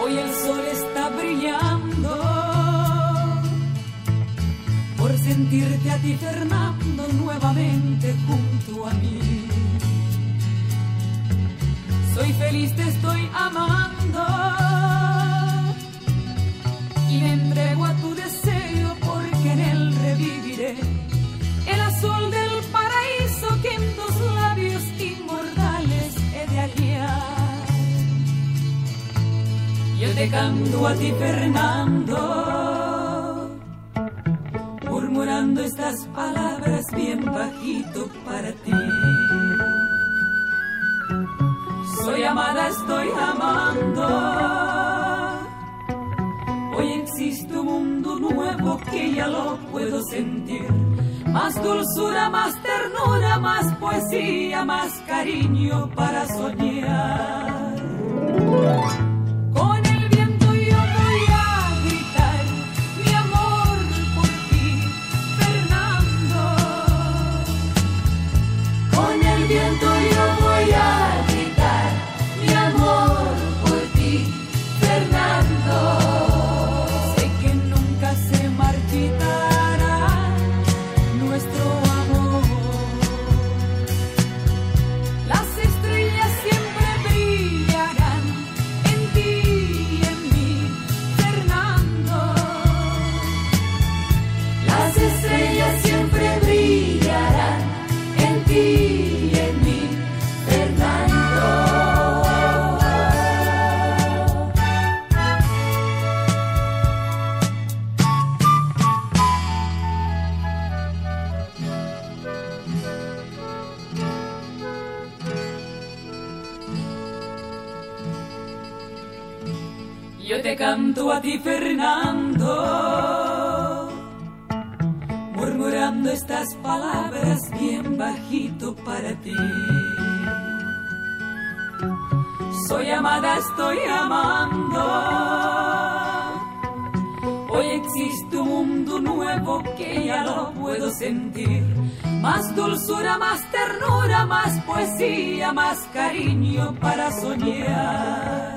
Hoy el sol está brillando por sentirte a ti, Fernando, nuevamente junto a mí. Soy feliz, te estoy amando Canto a ti, Fernando, murmurando estas palabras bien bajito para ti. Soy amada, estoy amando. Hoy existe un mundo nuevo que ya lo puedo sentir. Más dulzura, más ternura, más poesía, más cariño para soñar. Yo te canto a ti, Fernando, estas palabras bien bajito para ti. Soy amada, estoy amando. Hoy existe un mundo nuevo que ya lo puedo sentir. Más dulzura, más ternura, más poesía, más cariño para soñar.